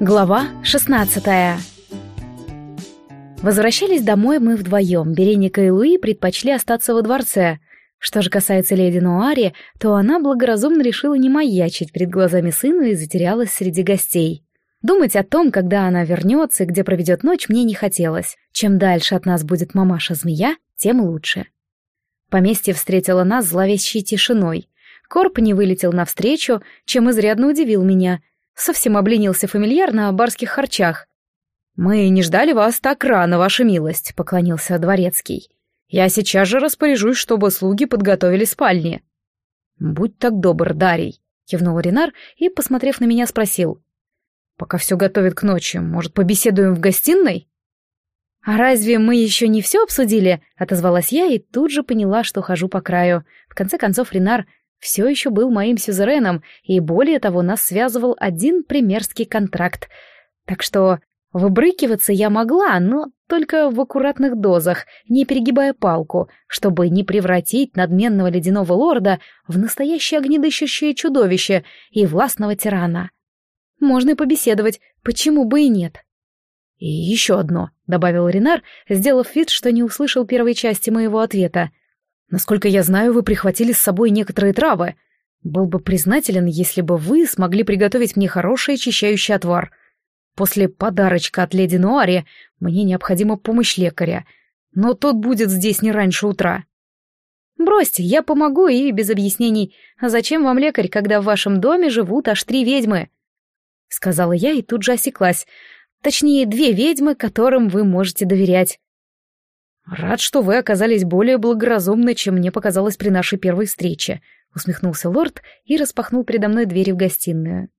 Глава 16 Возвращались домой мы вдвоем. Береника и Луи предпочли остаться во дворце. Что же касается леди Нуари, то она благоразумно решила не маячить перед глазами сына и затерялась среди гостей. Думать о том, когда она вернется и где проведет ночь, мне не хотелось. Чем дальше от нас будет мамаша-змея, тем лучше. Поместье встретило нас зловещей тишиной. Корп не вылетел навстречу, чем изрядно удивил меня — Совсем обленился фамильяр на барских харчах. «Мы не ждали вас так рано, ваша милость», — поклонился дворецкий. «Я сейчас же распоряжусь, чтобы слуги подготовили спальни». «Будь так добр, Дарий», — кивнул Ренар и, посмотрев на меня, спросил. «Пока все готовят к ночи, может, побеседуем в гостиной?» «А разве мы еще не все обсудили?» — отозвалась я и тут же поняла, что хожу по краю. В конце концов, Ренар все еще был моим сюзереном, и более того, нас связывал один примерский контракт. Так что выбрыкиваться я могла, но только в аккуратных дозах, не перегибая палку, чтобы не превратить надменного ледяного лорда в настоящее огнедыщущее чудовище и властного тирана. Можно и побеседовать, почему бы и нет. «И еще одно», — добавил Ренар, сделав вид, что не услышал первой части моего ответа. Насколько я знаю, вы прихватили с собой некоторые травы. Был бы признателен, если бы вы смогли приготовить мне хороший очищающий отвар. После подарочка от леди Нуари мне необходима помощь лекаря, но тот будет здесь не раньше утра. Бросьте, я помогу и без объяснений. А зачем вам лекарь, когда в вашем доме живут аж три ведьмы? Сказала я и тут же осеклась. Точнее, две ведьмы, которым вы можете доверять. «Рад, что вы оказались более благоразумны, чем мне показалось при нашей первой встрече», — усмехнулся лорд и распахнул передо мной двери в гостиную.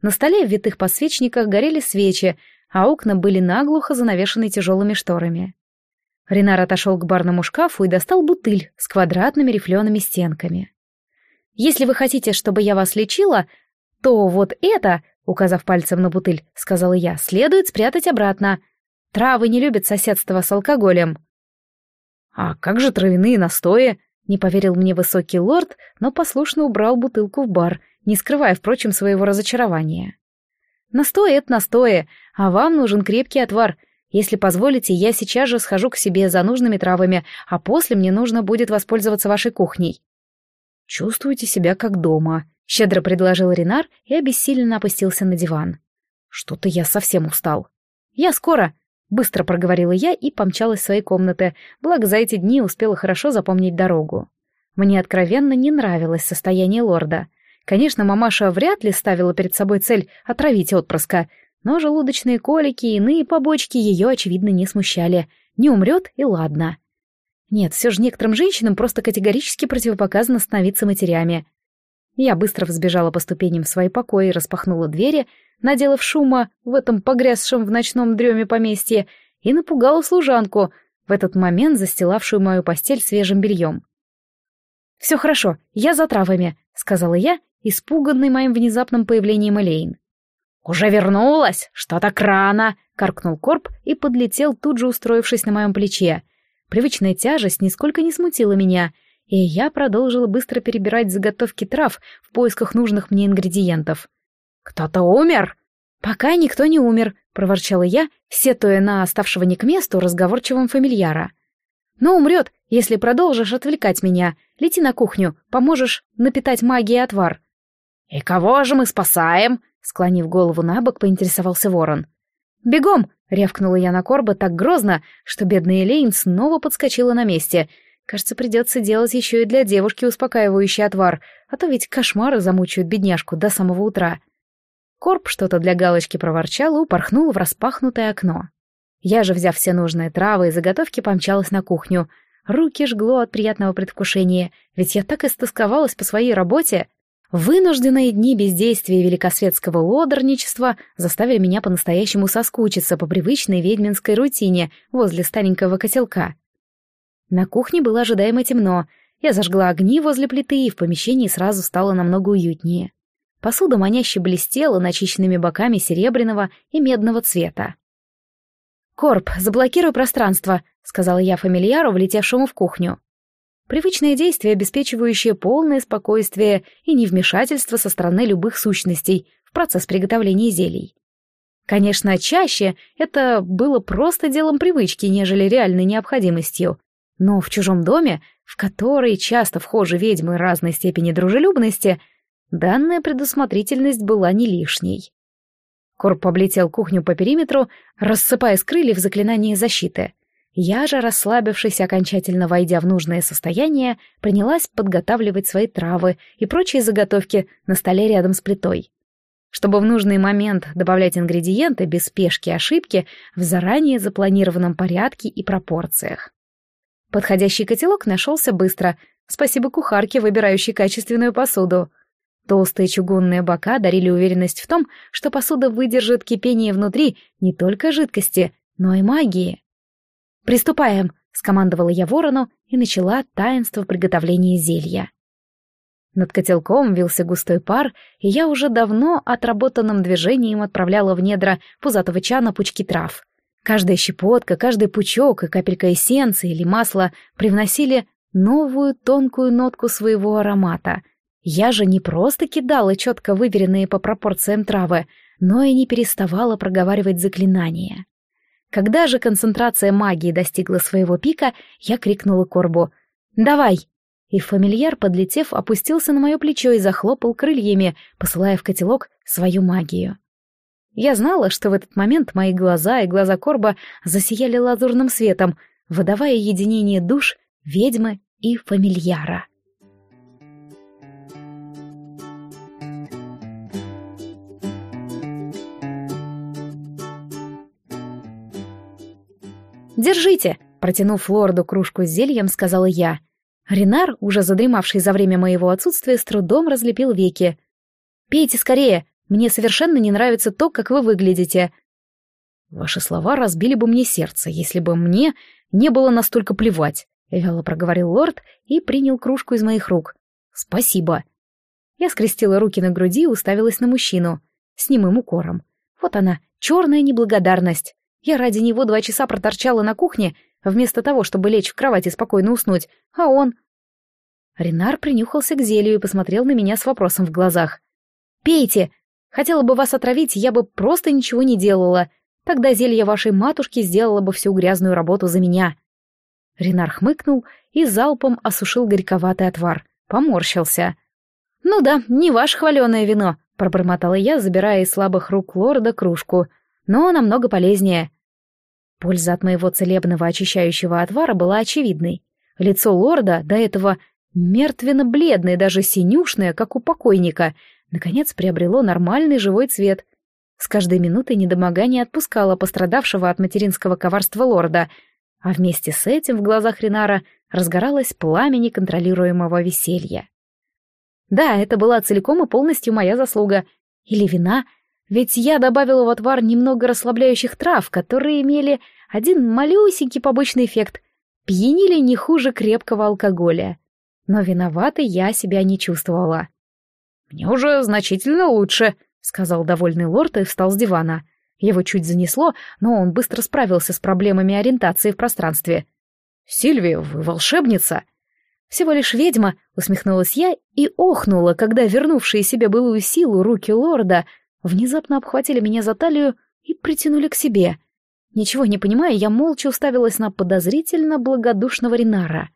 На столе в витых подсвечниках горели свечи, а окна были наглухо занавешены тяжелыми шторами. Ренар отошел к барному шкафу и достал бутыль с квадратными рифлеными стенками. «Если вы хотите, чтобы я вас лечила, то вот это, — указав пальцем на бутыль, — сказала я, — следует спрятать обратно. Травы не любят соседства с алкоголем». «А как же травяные настои?» — не поверил мне высокий лорд, но послушно убрал бутылку в бар, не скрывая, впрочем, своего разочарования. «Настои — это настои, а вам нужен крепкий отвар. Если позволите, я сейчас же схожу к себе за нужными травами, а после мне нужно будет воспользоваться вашей кухней». «Чувствуйте себя как дома», — щедро предложил Ренар и обессиленно опустился на диван. «Что-то я совсем устал». «Я скоро», Быстро проговорила я и помчалась в свои комнаты, благо за эти дни успела хорошо запомнить дорогу. Мне откровенно не нравилось состояние лорда. Конечно, мамаша вряд ли ставила перед собой цель отравить отпрыска, но желудочные колики и иные побочки ее, очевидно, не смущали. Не умрет и ладно. Нет, все же некоторым женщинам просто категорически противопоказано становиться матерями. Я быстро взбежала по ступеням в свои покои и распахнула двери, наделав шума в этом погрязшем в ночном дреме поместье, и напугала служанку, в этот момент застилавшую мою постель свежим бельем. «Все хорошо, я за травами», — сказала я, испуганный моим внезапным появлением Элейн. «Уже вернулась? Что так рано?» — каркнул Корп и подлетел, тут же устроившись на моем плече. Привычная тяжесть нисколько не смутила меня, и я продолжила быстро перебирать заготовки трав в поисках нужных мне ингредиентов. «Кто-то умер?» «Пока никто не умер», — проворчала я, сетуя на оставшего не к месту разговорчивым фамильяра. «Но умрет, если продолжишь отвлекать меня. Лети на кухню, поможешь напитать магией отвар». «И кого же мы спасаем?» — склонив голову на бок, поинтересовался ворон. «Бегом!» — рявкнула я на Корба так грозно, что бедная Элейн снова подскочила на месте. Кажется, придется делать еще и для девушки успокаивающий отвар, а то ведь кошмары замучают бедняжку до самого утра. Корп что-то для галочки проворчал и упорхнул в распахнутое окно. Я же, взяв все нужные травы и заготовки, помчалась на кухню. Руки жгло от приятного предвкушения, ведь я так истосковалась по своей работе. Вынужденные дни бездействия великосветского лодорничества заставили меня по-настоящему соскучиться по привычной ведьминской рутине возле старенького котелка. На кухне было ожидаемо темно. Я зажгла огни возле плиты, и в помещении сразу стало намного уютнее. Посуда маняще блестела начищенными боками серебряного и медного цвета. «Корп, заблокируй пространство», — сказала я фамильяру, влетевшему в кухню. Привычное действие, обеспечивающее полное спокойствие и невмешательство со стороны любых сущностей в процесс приготовления зелий. Конечно, чаще это было просто делом привычки, нежели реальной необходимостью. Но в чужом доме, в который часто вхожи ведьмы разной степени дружелюбности, данная предусмотрительность была не лишней. Корп облетел кухню по периметру, рассыпая с крыльев заклинание защиты. Я же, расслабившись, окончательно войдя в нужное состояние, принялась подготавливать свои травы и прочие заготовки на столе рядом с плитой чтобы в нужный момент добавлять ингредиенты без спешки и ошибки в заранее запланированном порядке и пропорциях. Подходящий котелок нашелся быстро, спасибо кухарке, выбирающей качественную посуду. Толстые чугунные бока дарили уверенность в том, что посуда выдержит кипение внутри не только жидкости, но и магии. «Приступаем», — скомандовала я ворону и начала таинство приготовления зелья. Над котелком вился густой пар, и я уже давно отработанным движением отправляла в недра пузатого чана пучки трав. Каждая щепотка, каждый пучок и капелька эссенции или масла привносили новую тонкую нотку своего аромата. Я же не просто кидала четко выверенные по пропорциям травы, но и не переставала проговаривать заклинания. Когда же концентрация магии достигла своего пика, я крикнула Корбу «Давай!» и фамильяр, подлетев, опустился на мое плечо и захлопал крыльями, посылая в котелок свою магию. Я знала, что в этот момент мои глаза и глаза Корба засияли лазурным светом, выдавая единение душ, ведьмы и фамильяра. «Держите!» — протянув лорду кружку с зельем, сказала я — Ренар, уже задремавший за время моего отсутствия, с трудом разлепил веки. «Пейте скорее! Мне совершенно не нравится то, как вы выглядите!» «Ваши слова разбили бы мне сердце, если бы мне не было настолько плевать», — вяло проговорил лорд и принял кружку из моих рук. «Спасибо». Я скрестила руки на груди и уставилась на мужчину. С немым укором. Вот она, черная неблагодарность. Я ради него два часа проторчала на кухне, вместо того, чтобы лечь в кровать и спокойно уснуть, а он... Ренар принюхался к зелью и посмотрел на меня с вопросом в глазах. «Пейте! Хотела бы вас отравить, я бы просто ничего не делала. Тогда зелье вашей матушки сделало бы всю грязную работу за меня». Ренар хмыкнул и залпом осушил горьковатый отвар. Поморщился. «Ну да, не ваше хваленое вино», — пробормотала я, забирая из слабых рук лорда кружку. «Но намного полезнее. Польза от моего целебного очищающего отвара была очевидной. Лицо лорда, до этого мертвенно-бледное, даже синюшное, как у покойника, наконец приобрело нормальный живой цвет. С каждой минутой недомогание отпускало пострадавшего от материнского коварства лорда, а вместе с этим в глазах Ринара разгоралось пламя неконтролируемого веселья. Да, это была целиком и полностью моя заслуга. Или вина — ведь я добавила в отвар немного расслабляющих трав, которые имели один малюсенький побочный эффект — пьянили не хуже крепкого алкоголя. Но виноватой я себя не чувствовала. «Мне уже значительно лучше», — сказал довольный лорд и встал с дивана. Его чуть занесло, но он быстро справился с проблемами ориентации в пространстве. «Сильвия, вы волшебница!» «Всего лишь ведьма», — усмехнулась я и охнула, когда вернувшие себе былую силу руки лорда внезапно обхватили меня за талию и притянули к себе. Ничего не понимая, я молча уставилась на подозрительно благодушного Ринара.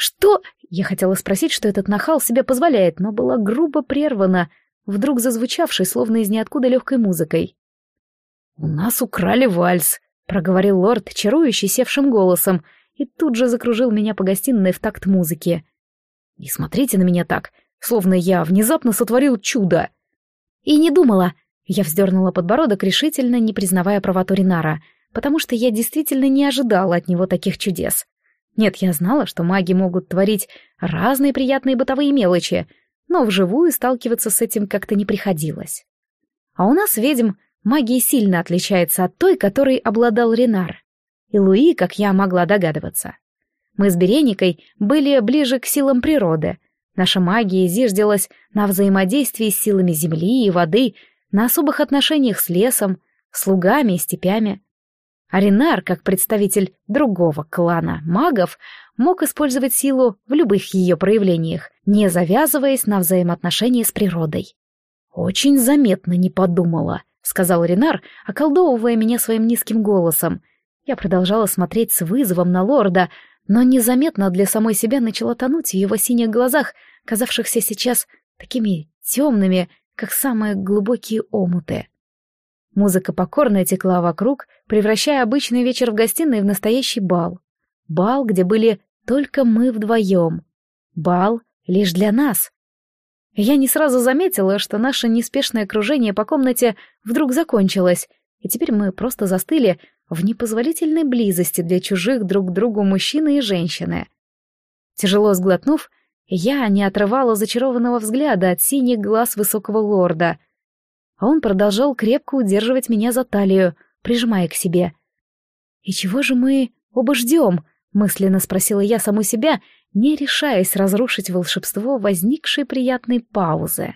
«Что?» — я хотела спросить, что этот нахал себе позволяет, но была грубо прервана, вдруг зазвучавшей, словно из ниоткуда легкой музыкой. «У нас украли вальс», — проговорил лорд, чарующий севшим голосом, и тут же закружил меня по гостиной в такт музыки. «Не смотрите на меня так, словно я внезапно сотворил чудо!» И не думала. Я вздернула подбородок, решительно не признавая правоту Ринара, потому что я действительно не ожидала от него таких чудес. Нет, я знала, что маги могут творить разные приятные бытовые мелочи, но вживую сталкиваться с этим как-то не приходилось. А у нас, ведьм, магия сильно отличается от той, которой обладал Ренар. И Луи, как я могла догадываться. Мы с Береникой были ближе к силам природы, Наша магия зиждилась на взаимодействии с силами земли и воды, на особых отношениях с лесом, слугами и степями. Аринар, как представитель другого клана магов, мог использовать силу в любых ее проявлениях, не завязываясь на взаимоотношения с природой. «Очень заметно не подумала», — сказал Ренар, околдовывая меня своим низким голосом. Я продолжала смотреть с вызовом на лорда, но незаметно для самой себя начала тонуть в его синих глазах, казавшихся сейчас такими темными, как самые глубокие омуты. Музыка покорно текла вокруг, превращая обычный вечер в гостиной в настоящий бал. Бал, где были только мы вдвоем. Бал лишь для нас. Я не сразу заметила, что наше неспешное кружение по комнате вдруг закончилось, и теперь мы просто застыли в непозволительной близости для чужих друг другу мужчины и женщины. Тяжело сглотнув, я не отрывала зачарованного взгляда от синих глаз высокого лорда, а он продолжал крепко удерживать меня за талию, прижимая к себе. «И чего же мы оба ждем?» — мысленно спросила я саму себя, не решаясь разрушить волшебство возникшей приятной паузы.